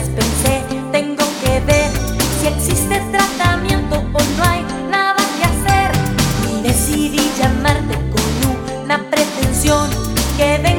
pensé, tengo que ver si existe tratamiento o no hay nada que hacer. Y decidí llamarte con una pretensión que de